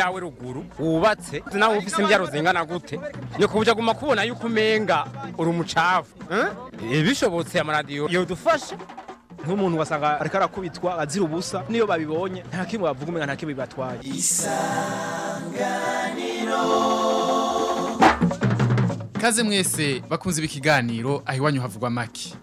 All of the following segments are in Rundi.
yawe ruguru wubatse nawe ufite imbyaro zingana gute ni ku aguma kubona yuko umenga uri umucafu eh? Eh, bishobotse amaradiyo yodufashe nk'umuntu wasanga ariko arakubitwa azira ubusa niyo babibonye nta kimwe bavuga umenya nta kimwe bibatwaye isanganiro kaze mwese bakunze ibi kiganiro aho iwanyu havugwa make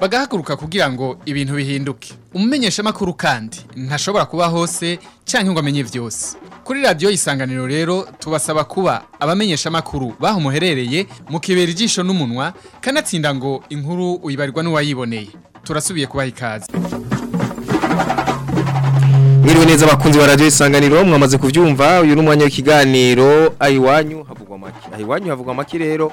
bagahaguruka kugira ngo ibintu bihinduke umumenyesha makuru kandi ntashobora kuba hose canke ngo amenye vyose kuri radio isanganiro rero tubasaba kuba abamenyesha makuru baho muherereye mu kibera ijisho n'umunwa kanatsinda ngo inkuru uyibarirwa n'uwayiboneye turasubiye kubaha ikaze Mwiriwe neza bakunzi wa radio isanganiro mwamaze kuvyumva uyu numwanya w'ikiganiro ayiwanyu havugwa make ayiwanyu havugwa make rero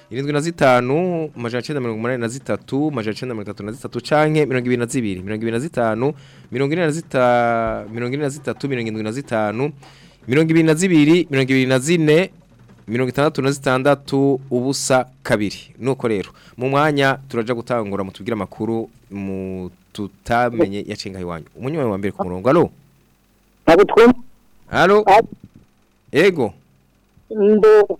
irindwi na zitanu majana cyenda mirongo inani na zitatu majana cyenda mirongo itatu na zitatu canke mirongo ibiri na zibiri mirongo ibiri na zitanu mirongo ine na zita mirongo ine na zitatu mirongo irindwi na zitanu mirongo ibiri na zibiri mirongo ibiri na zine mirongo itandatu na zitandatu ubusa kabiri nuko rero mu mwanya turaja gutangura mutubwira amakuru mu tutamenye yacenga iwanyu umunywanyi wa mbere ku murongo allo Abutwe Ego Ndo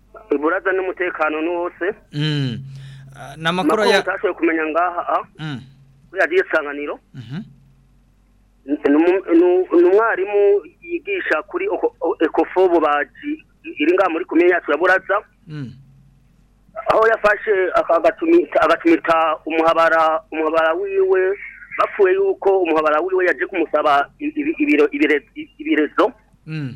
iburaza n'umutekano ni wose ni mm. amakuru ah, ya utashoboye kumenya ngaha kuriya ah. mm. diye isanganiro mhm. ni umwarimu yigisha kuri ekofobo baji iri ngaha muri kumenya yacu ya buraza mm. aho yafashe agatumita umuhabara umuhabara wiwe bapfuye yuko umuhabara wiwe yaje kumusaba ibirezo mm.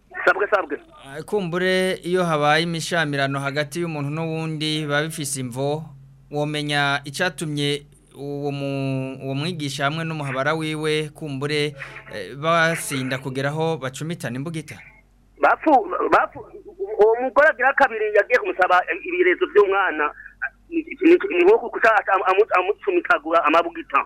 sabwe sabwe kumbure iyo habaye imishamirano hagati y'umuntu n'uwundi biba bifise imvo womenya icyatumye uwo mwigisha hamwe n'umuhabara wiwe kumbure eh, basinda aho bacumitana imbugita uwo mugore agira kabiri yagiye kumusaba ibirezo by'umwana ni nko gusa amucumikagura amabugita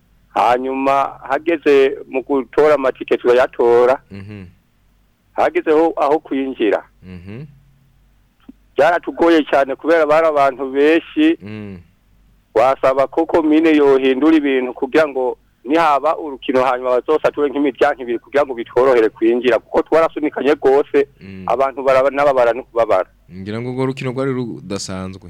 hanyuma hageze mu gutora amatike turayatora mhm. hagezeho aho kwinjira mhm. byaratugoye cyane kubera bari abantu benshi mm. wasaba ko komine yohindura ibintu kugira ngo nihaba urukino hanyuma bazosature nk'imiryango ibiri kugira ngo bitworohere kwinjira kuko twarasunikanye rwose mm. abantu barababara no kubabara ngira ngo urwo rukino rwari rudasanzwe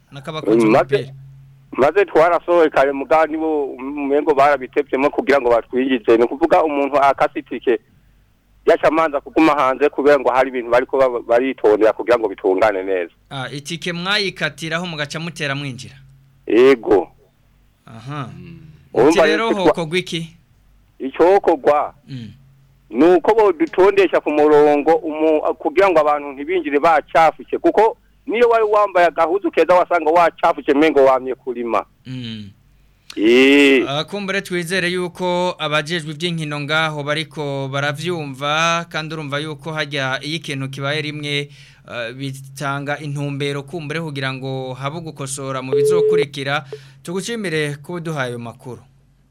n'akabakunzi b'umupira maze twarasohoka muga nibo umengo barabitebye kugira ngo batwigize ni kuvuga umuntu akasitike yashamanza kuguma hanze kubera ngo hari ibintu bariko baritondera kugira ngo bitungane neza ah itike mwayikatiraho mugaca mutera mwinjira yego aha hmm. urumva rero hoko gwiki icyokogwa hmm. nuko bo dutondesha ku murongo kugira ngo abantu ntibinjire bacafuke kuko niyo wari wambaye agahuzu keza wasanga wacafuje mengo wamye kurima mm. Ah, kumbure twizere yuko abajejwe iby'inkino ngaho bariko baravyumva kandi urumva yuko hajya iyo kibaye rimwe ah, bitanga intumbero kumbure kugira ngo habe ugukosora mu bizokurikira tugushimire kuba uduhaye ayo makuru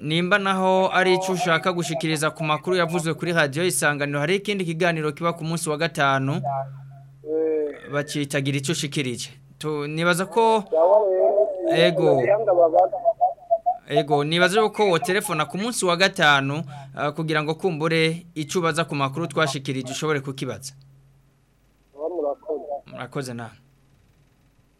nimba naho ari icyo ushaka gushikiriza ku makuru yavuzwe kuri radiyo isanganiro hari ikindi kiganiro kiba ku munsi wa gatanu eh. bacitagira icyo tu nibaza ko ego Ego nibaze ko wotelefona ku munsi wa gatanu uh, kugira ngo kumbure icyo ubaza ku makuru twashikirije ushobore kukibaza na nawe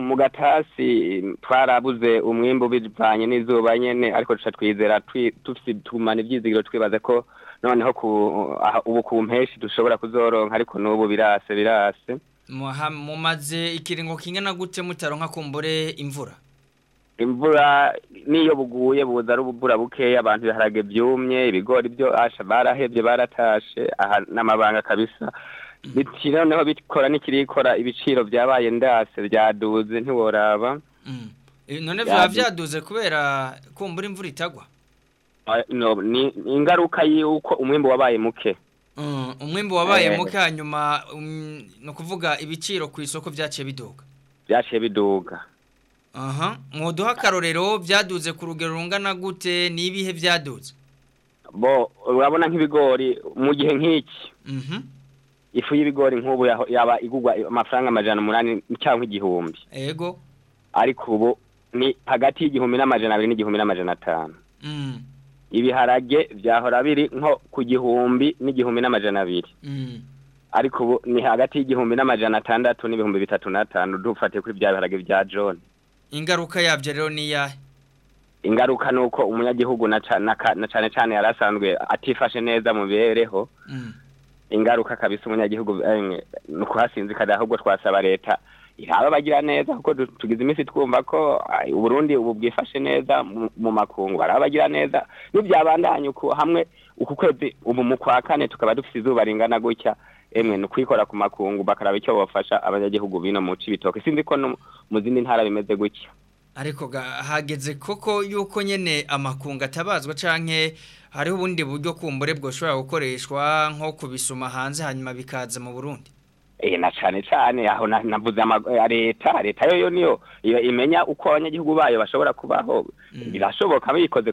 mu gatasi twarabuze umwimbu bijyanye n'izuba nyine ariko twizera tumana ibyizigiro twibaze ko noneho ubu ku mpeshi dushobora kuzoronka ariko n'ubu birase birase mumaze ikiringo kingana gute mutaronka kumbure imvura imvura n'iyo buguye buza ari ububura bukeya abantu ibiharage byumye ibigori byo asha barahebye baratashe aha n'amabanga kabisa biti noneho bikora n'ikirikora ibiciro byabaye ndase byaduze ntiworaba mm. eh, none byaba byaduze kubera kumbura imvura itagwa ni ingaruka y'uko umwembe wabaye muke mm, umwembe wabaye eh. muke hanyuma mm, ni ukuvuga ibiciro ku isoko byaciye biduga byaciye biduga aha mwoduha akarorero byaduze ku rugero rungana gute n'ibihe byaduze bo urabona nk'ibigori mu gihe nk'iki mhm. ifu y'ibigori nk'ubu yaba igugwa amafaranga amajana umunani cyangwa igihumbi yego ariko ubu ni hagati y'igihumbi n'amajana abiri n'igihumbi n'amajana atanu mm. ibiharage byahora biri nko ku gihumbi n'igihumbi n'amajana abiri mm. ariko ubu ni hagati y'igihumbi n'amajana atandatu n'ibihumbi bitatu n'atanu dufate kuri bya biharage bya john ingaruka yabyo rero ni iyahe ingaruka ni uko umunyagihugu na cyane cyane yari atifashe neza mu mibereho mm. ingaruka kabisa umunyagihugu eh, ni ukuhasinzikara ahubwo twasaba leta iraba bagira neza kuko tugize iminsi twumva ko uburundi ubu bwifashe neza mu makungu araba bagira neza n'ibyabandanya uko hamwe uku kwezi ubu mu kwa kane tukaba dufite izuba ringana gutya emwe ni ukwikora ku makungu bakaraba icyo bafasha abanyagihugu bino mu cy'ibitoki sinzi ko mu zindi ntara bimeze gutya ariko hageze koko yuko nyine amakungu atabazwa canke hariho ubundi buryo kumbure bwashobora gukoreshwa nko kubisuma hanze hanyuma bikaza mu burundi eh, na cyane cyane aho navuze eh, leta leta yo niyo imenya uko abanyagihugu bayo bashobora kubaho mm. birashoboka biyikoze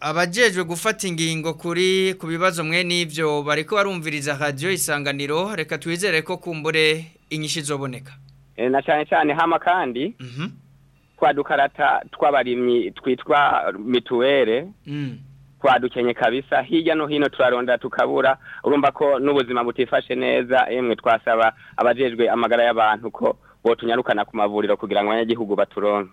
abajejwe gufata ingingo kuri ku bibazo mwe n'ibyo bariko barumviriza radiyo isanganiro reka twizere ko kumbure inyishyu izoboneka Eh, na cyane cyane hama kandi mhm. twa dukarata tw'abarimyi twitwa mituwere mm. twadukenye kabisa hirya no hino turarondera tukabura urumva ko n'ubuzima butifashe neza yemwe twasaba abajejwe amagara y'abantu ko bo tunyarukana ku mavuriro kugira ngo abanyagihugu baturonke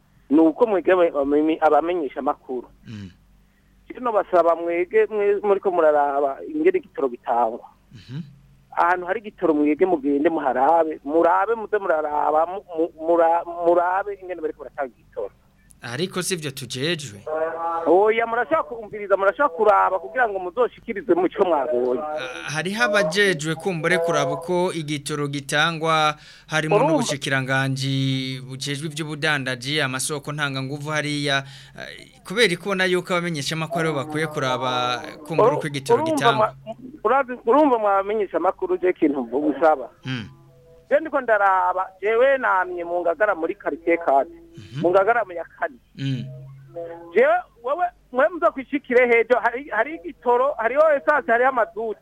Nuko mwigaba abamenyesha amakuru. Mm. rino basaba mwege muriko muraraba ingene igitoro bitangwa mhm. ahantu hari igitoro mwege mugende muharabe murabe muze muraraba murabe ingene bariko baratanga igitoro ariko si byo tujejwe oya murashaka kumviriza murashaka kuraba kugira ngo muzoshikirize mu cyo mwabonye ah, hariho abajejwe kumbure kuraba uko igitoro gitangwa harimo n'ubushikiranganji bujejwe iby'ubudandaji amasoko ntanganguvu hariya ah, kubera ikona yuko abamenyesha amakuru bakwiye kuraba kumbura uko igitoro gitangwa urumva mwamenyesha amakuru je mvuga usaba hmm. rero ndiko ndaraba jewe namye mhm. mu ngagara muri karitsiye kati mu ngagara ya kane mm. jewe wowe mwe muza kwishikire hejo hari igitoro hariho esanse hariho amazutu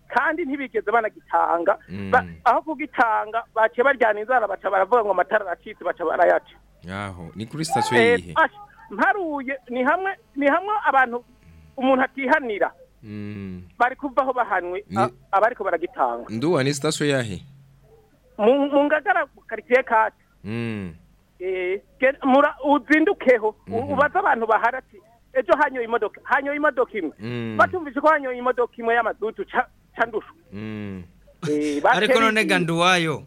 kandi ntibigeze banagitanga mhm. aho kugitanga baciye baryana inzara baca baravuga ngo amatara aracitse baca barayaca ni kuri sitasiyo eh, yihe ah, mparuye ni hamwe ni hamwe abantu umuntu atihanira mm. bari kuvaho bahanwe abariko baragitanga nduwa ni sitasiyo yahe mu ngagara karitsiye kati Eh, uzindukeho mhm. ubaze abantu baharati ejo hanyoye imodoka hanyoye imodoka imwe mm. batumvise ko hanyoye imodoka imwe y'amadudu candushu mm. eh, ariko none ganduwayo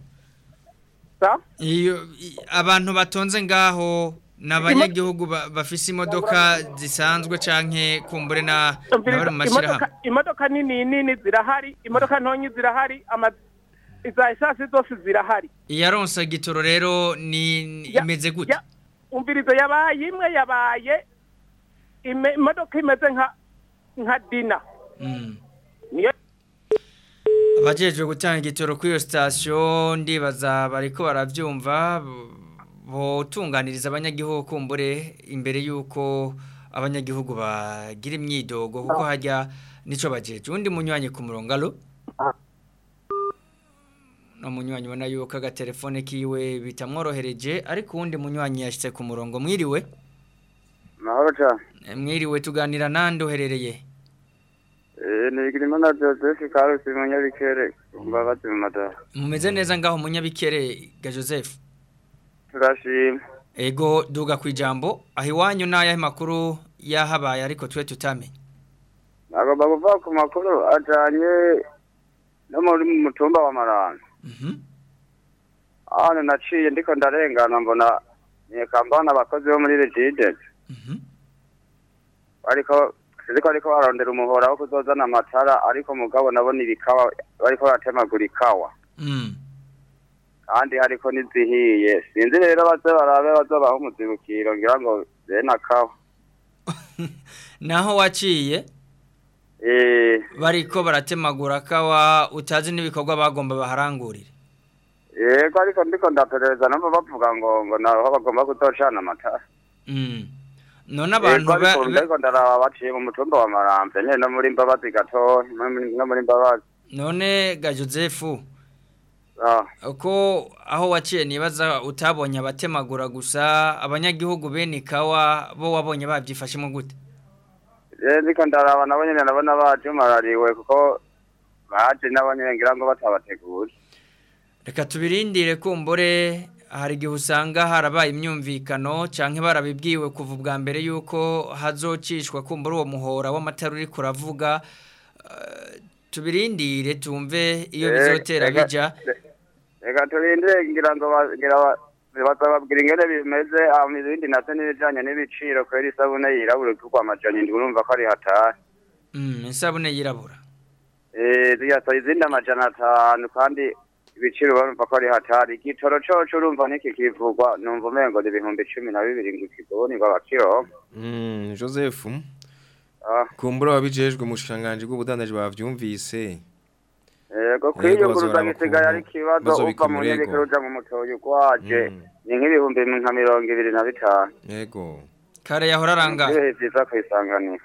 abantu batonze ngaho ni abanyagihugu bafise imodoka zisanzwe canke kumbure na bari mu mashyirahamwe imodoka nini nini zirahari imodoka ntonyi zirahari iza nshyashya zose zirahari iya gitoro rero ni imeze gutya umvirizo yabaye imwe yabaye imodoka imeze nka dina hmm. abajejwe gutanga igitoro kuri iyo sitasiyo ndibaza bariko barabyumva botunganiriza abanyagihugu kumbure imbere y'uko abanyagihugu bagira imyidogo kuko hajya nicyo bagejeje undi munyuranye ku murongo alo no munywanyi ubona yuko agatelefone kiwe bitamworohereje ariko uwundi munywanyi yashyitse ku murongo mwiriwe eh, mwiriwe tuganira nande uherereye eh, ntigirimo na joseph karusi munyabikere mbabazi mu madara mumeze neza ngaho munyabikere ga joseph turashima ego duga ku ijambo aho iwanyu n'ayahe makuru yahabaye ariko twe tutamenye ntabwo bavuga ku makuru ajyanye no muri mutumba wa maranga hano mm-hmm. naciye ndiko ndarengana mbona nyekambana abakozi bo muri regidence mm-hmm. ariko ko ariko barondera umuhora wo kuzozana amatara ariko mugabo nabona ibikawa bariko baratemagura ikawa mm. kandi ariko n'izihiye sinzi rero baze barabe bazobaha umuzibukiro ngira ngo bene akawa naho waciye Eh. bariko baratemagura kawa utazi n'ibikorwa bagomba baharangurire yego ariko ndiko ndaperereza nabo bavuga ngo ngo naho bagomba kutocana amatara mm. none abantu ndiko ndaraba baciye mu mutumba wa maramvye nyene no muri mbabazi gato no muri mbabazi none ga josefu ah. uko aho waciye nibaza utabonye abatemagura gusa abanyagihugu bene kawa bo wabonye babyifashemo gute Eh, ndiko ndaraba nabo nyene nabona bajumarariwe kuko baje nabo nyene ngira ngo batabategura reka tubirindire kumbure hari igihe usanga harabaye imyumvikano cyangwa barabibwiwe kuva ubwa mbere yuko hazocishwa kumbura uwo muhora w'amatara uri kuravuga eh, tubirindire tumve iyo bizotera eh, bija reka tubirindire ngira ngo bakababwira ingene bimeze ah, ibindi navyo n'ibijanye n'ibiciro kubera isabune yirabura utuko amajana indwi urumva ko ari hatari mm, isabune yirabura ziyasa eh, izindi amajana atanu kandi ibiciro barumva ko ari hatari igitoro coco urumva n'iki kivugwa numva umengo ni ibihumbi cumi na bibiri ngo ikigoni ngo abakironka mm, joseph ah. kumbura wabijejwe mu bushikiranganji bw'ubudandaji bavyumvise yego kwiyunguruzanya isigaye ari ikibazo uva mu nyerekero ujya mu mutoyo waje ni nk'ibihumbi nka mirongo ibiri na bitanu yego kare yahora aranga ibihe byiza ku isanganiro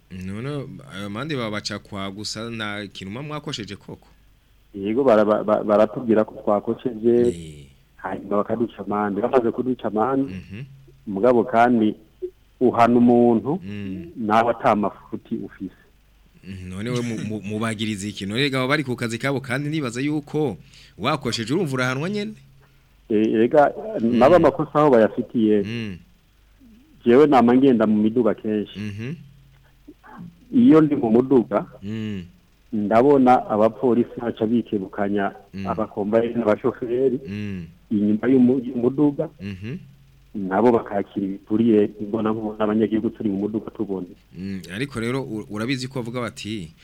none ayo mande babaca kwa gusa nta kintu mwakosheje koko yego baratubwira ko twakosheje hanyuma bakaduca amande bamaze kuduca amande mhm. mugabo kandi uhana umuntu nawe atamafuti ufise Mm-hmm. none we mubagiriza iki none rega bari ku kazi kabo kandi nibaza yuko wakosheje urumva urahanwa nyene e, rega mm-hmm. naba makosa aho bayafitiye mm-hmm. jewe nama ngenda mu miduga kenshi iyo ndi mu muduga ndabona abapolisi baca bikebukanya abakombaye n'abashoferi inyuma y'umuduga nabo bakakira ibituriye imbona n'abanyagihugu turi mu muduga tubundi mm, ariko rero urabizi ko bavuga bati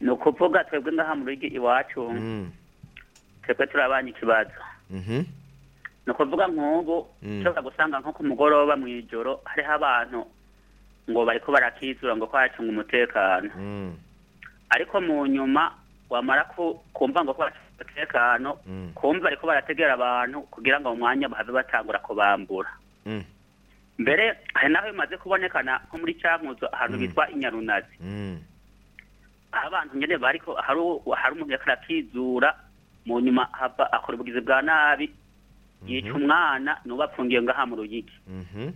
ni ukuvuga twebwe ngaha mu rugo iwacu mm. twebwe turabanye ikibazo mhm. ni ukuvuga nk'ubu mm. ushobora gusanga nko ku mugoroba mu ijoro hariho abantu ngo bari ko barakizura ngo kwacunga hacunga umutekano ariko mu nyuma wamara kumva ngo ko umutekano kumva ariko barategera abantu kugira ngo mu mwanya bahave batangura kubambura mbere hari n'aho bimaze kubonekana nko muri cyamuzo ahantu mm. bitwa inyarunazi aho mm. abantu nyine bari ko hari umuntu yakora akizura mu nyuma akora ubugizi bwa nabi mm-hmm. yica umwana niwo bapfungiye ngaha mu ruyigi mm-hmm.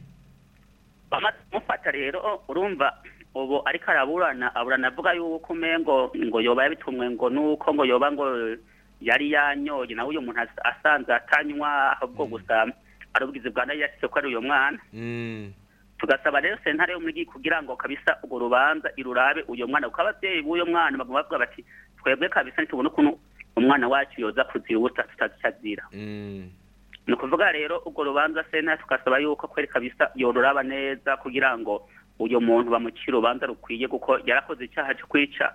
bamaze kumufata rero urumva ubu ariko araburana aburana avuga yuko umengo ngo yoba yabitumwe ngo nuko ngo yoba ngo yari yanyoye nawe uyu muntu asanzwe atanywa ahubwo mm. gusa hari ubwizi bwa nayo yashyize ko ari uyu mwana mm. tugasaba rero sentare yo muri kugira ngo kabisa urwo rubanza irurabe uyu mwana kuko ababyeyi b'uyu mwana baguma bavuga bati twebwe kabisa ntitubona ukuntu umwana wacu yoza kuzira ubusa tutazira mm. ni ukuvuga rero urwo rubanza sentare tugasaba yuko kweri kabisa yoruraba neza kugira ngo uyu muntu bamucire urubanza rukwiye kuko yarakoze icyaha cyo kwica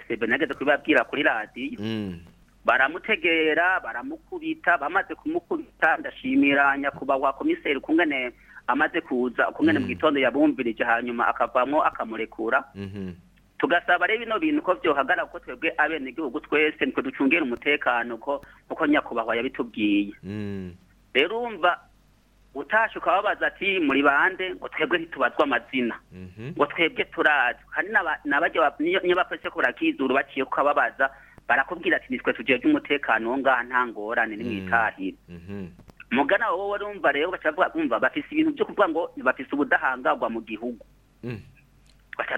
besebe nageze kubibabwira kuri radiyo mm. baramutegera baramukubita bamaze kumukubita ndashimira nyakubahwa komiseri kungene amaze kuza kungene mm. mu gitondo yabumvirije hanyuma akavamo akamurekura mm-hmm. tugasaba rero bino bintu ko byohagarara kuko twebwe abenegihugu twese niko ducungera umutekano ko kuko nyakubahwa yabitubwiye mm. rero urumva utashye ukababaza ati muri bande ngo twebwe ntitubazwe amazina mhm. ngo twebwe turazi hari niyo bapolisi ko barakizura baciye kukababaza barakubwira ati nitwe tugiye by'umutekano wo ngaha nta ngorane ni mu itahira mm. mhm. mugana wowe urumva rero bumva bafise ibintu byo kuvuga ngo bafise ubudahangarwa mu gihugu mm. baca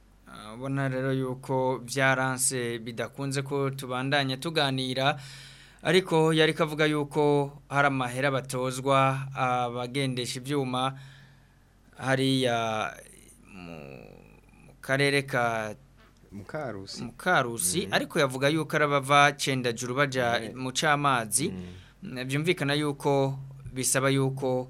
ah, rero yuko byaranse bidakunze ko tubandanya tuganira ariko yari kavuga yuko hari amahera batozwa abagendesha ibyuma hariya mu karere ka mukarusi mukarusi mm. ariko yavuga yuko arabava cenda juru baja eh. mu cyamazi mm. byumvikana yuko bisaba yuko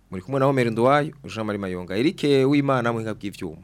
muri kumwe na Omer Jean Marie Mayonga Eric Wimana mu bw'ivyuma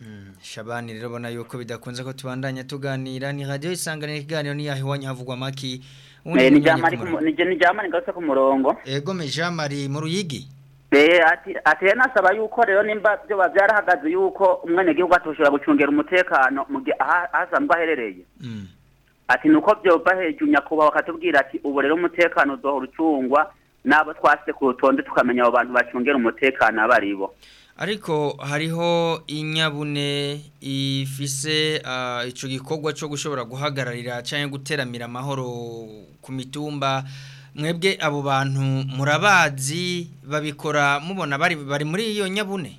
mm, shabani rero ubona yuko bidakunze ko tubandanya tuganira ni radiyo isanganiro ikiganiro n'iyaha iwanyu havugwa amaki eh, ni jamari ku murongo ego me jamari mu ruyigi Eh, ati nasaba yuko rero nimba byo byarahagaze yuko umwenegihugu atushobora gucungera umutekano mu gihe ahasanzwe aherereye mm. ati ni uko byoba hejuru nyakubahwa akatubwira ati ubu rero umutekano duhora ucungwa n'abo twase ku rutonde tukamenya abo bantu bacungera umutekano abo ari bo ariko hariho inyabune ifise icyo gikorwa cyo gushobora guhagararira cyangwa guteramira amahoro ku mitumba mwebwe abo bantu murabazi babikora mubona bari bari muri iyo nyabune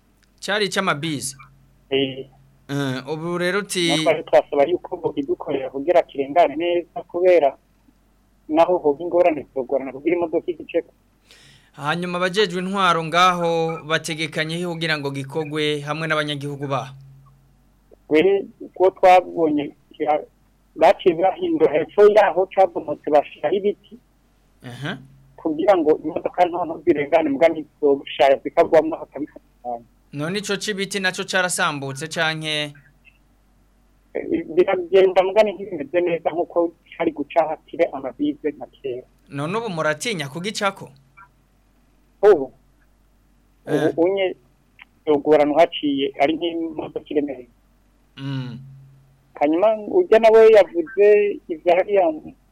cyari icy'amabizi eh. eh, ubu rero uti twasaba yuko idukorera kugira kirengane neza kubera naho hoba ingorane turagorana kugira imodoka igiceko hanyuma abajejwe intwaro ngaho bategekanyeho kugira ngo gikogwe hamwe n'abanyagihugu baho kuko twabonye baciye bahindura hepfo yaho cabomotse bashiraho ibiti kugira ngo imodoka ntonto zirengane mbwa ntizobushaya zikagwamo hakabikatanya none ico c'ibiti naco carasambutse canke eh, biragenda mbwa ntibimeze neza nk'uko hari gucahatire amabize nka kera none ubu muratinya kugicako ubu eh. unye yogoranwa haciye ari nk'imodoka iremereye mm. hanyuma ujya nawe yavuze ibya hariya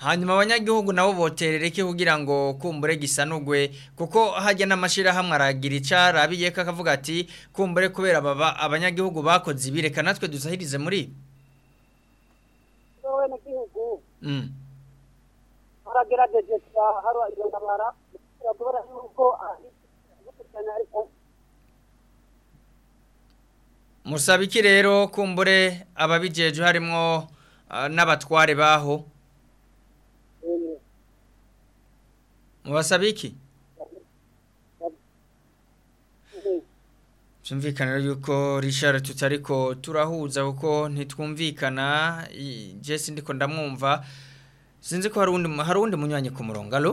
hanyuma abanyagihugu nabo boterere iki kugira ngo kumbure gisanugwe kuko hajya n'amashyirahamwe aragira icyarabiye ko kavuga ati kumbure kubera baba abanyagihugu bakoze ibi reka natwe dusahirize muri mm. haragaragaje hariya irondabara biragaragara yuko musaba iki rero kumbure ababigeje harimo ah, n'abatware baho mubasaba iki byumvikana yuko Richard tutariko turahuza kuko ntitwumvikana Jesse ndiko ndamwumva sinzi ko hari undi hari undi munyanye ku murongo alo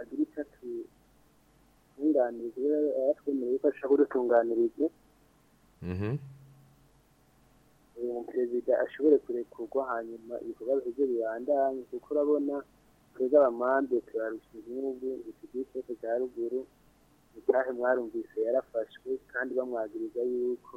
agira icyo abatunganiriza eh, iyo ko ashaka kudutunganiriza mm-hmm. perezida ashobore kurekurwa hanyuma ibikorwa bijye bibandanye kuko urabona twebwe abamande turarushya igihugu ntitugire ikibazo cya ruguru ubutahe mwarumvise yarafashwe kandi bamwagiriza yuko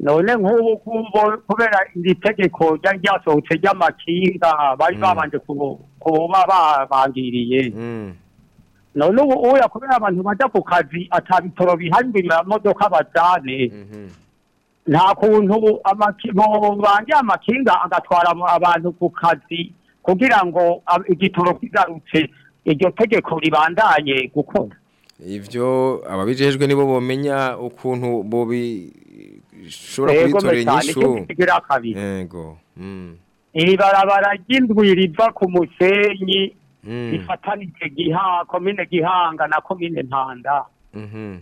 none nk'ubu ngubu kubera iri tegeko ryari ryasohotse ry'amakinga bari mm. babanje kuba babangiriye mm. none ubu uya kubera abantu bajya ku kazi atabitoro bihari imbere ya modoka bazane mm-hmm. nta kuntu banjye amakinga agatwara abantu ku kazi kugira ngo igitoro kigarutse iryo tegeko ribandanye gukora ibyo ababijejwe nibo bamenya ukuntu bishobora kwitorera inyishu yego mm. iri barabara ry'indwi riva ku musenyi mm. rifatanije giha komine gihanga na komine ntanda mhm.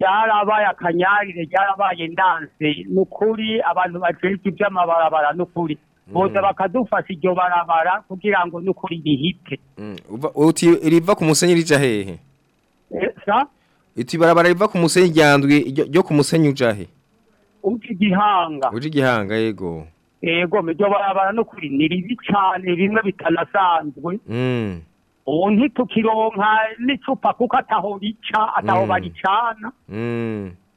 byarabaye akanyarire byarabaye ndanse ni ukuri abantu bajejwe iby'amabarabara ni ukuri mm. bose bakadufasha iryo barabara kugira ngo ni ukuri rihite mm. riva ku musenyi rija hehe eh, ibarabara riva ku musenyi ryandwi ryo ku musenyi uja he uja igihanga uja igihanga yego yego iryo barabara ni ukuri ni ribi cyane bimwe bitanasanzwe mm. ubu ntitukironka n'icupa kuko ataho rica ataho baricana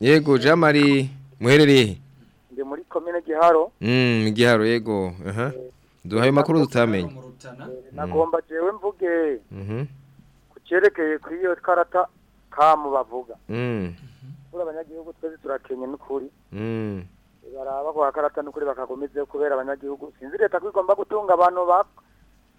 yego jamari marie muherereye ndi muri komine giharo mm giharo yego aha duhaye makuru tutamenye nagomba jewe mvuge mhm kucerekeye kuri iyo karata kamu bavuga mhm abanyagihugu twese turakenye n'ukuri mhm baraba kwa karata n'ukuri bakakomeze kubera abanyagihugu sinzi leta kwigomba gutunga abantu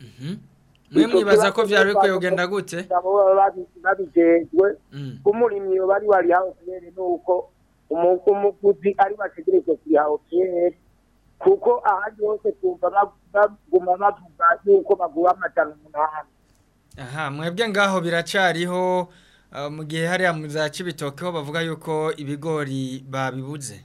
mhm. mwe mwibaza ko byari bikwiye kugenda gute babigejwe mm. umurimyi bari wariha opeyeri ni uko umuguzi ari bategereze kuriha opeyeri kuko ahandi hose twumva baguma bavuga yuko bagura amajana umunani aha mwebwe ngaho biracariho mu gihe hariya mu bavuga yuko ibigori babibuze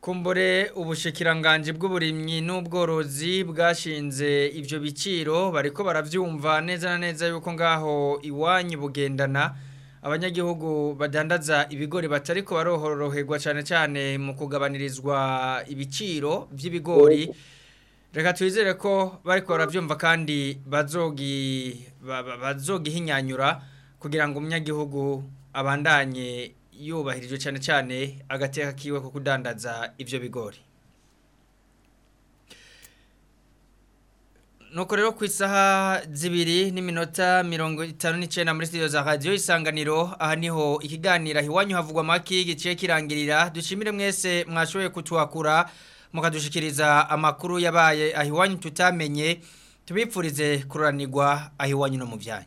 kumbure ubushikiranganji bw'uburimyi n'ubworozi bwashinze ibyo biciro bariko baravyumva neza na neza yuko ngaho iwanyu bugendana abanyagihugu badandaza ibigori batari batariko barohoroherwa cyane cyane mu kugabanirizwa ibiciro by'ibigori reka twizere ko bariko barabyumva kandi bazogi bazogihinyanyura kugira ngo umunyagihugu abandanye yubahirijwe cyane cyane agateka kiwe ko kudandaza ibyo bigori nuko rero ku isaha zibiri n'iminota mirongo itanu n'icyenda muri studio za radiyo isanganiro aha niho ikiganiro iwanyu havugwa amaki giciye kirangirira dushimire mwese mwashoboye kutwakura mukadushikiriza amakuru yabaye ahiwanyu iwanyu tutamenye tubipfurize kuranirwa aho no mu byanyu